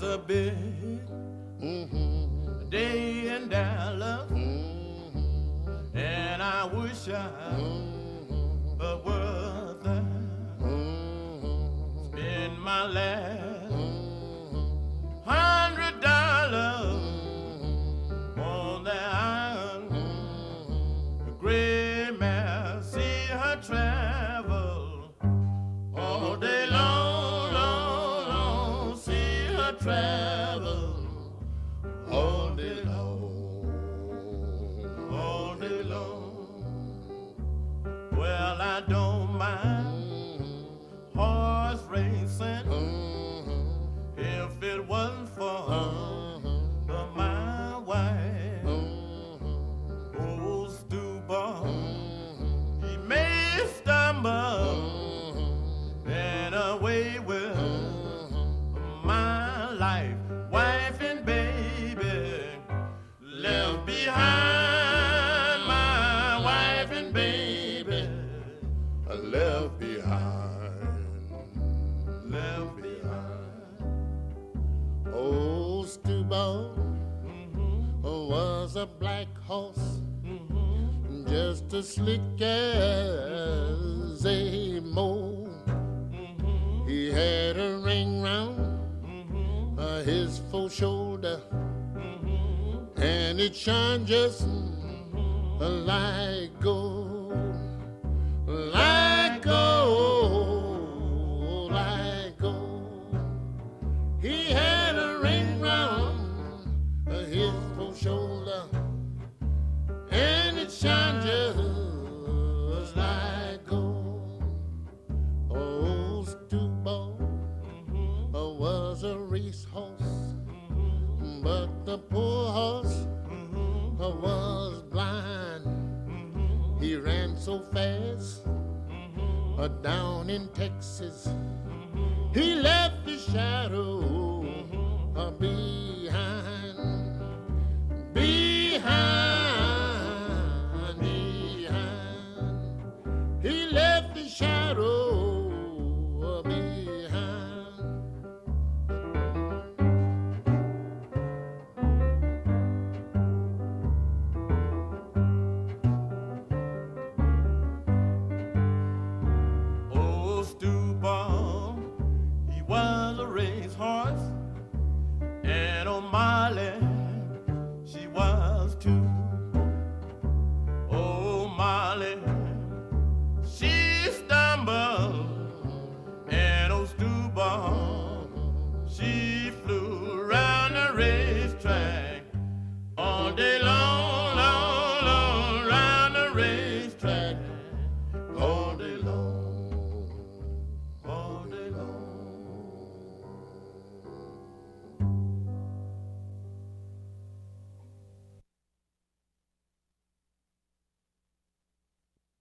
was a big mm-hmm. day in Dallas, mm-hmm. and I wish I mm-hmm. was there. Mm-hmm. Spend my last a a black horse, just as slick as a mole. Mm-hmm. He had a ring round uh, his full shoulder, Mm-hmm. and it shone just like gold, like gold, like gold. He had a ring round his full shoulder, and it shone just racehorse, but the poor horse was blind. He ran so fast uh, down in Texas. He left his shadow uh, behind, behind, behind. He left his shadow Stewball, he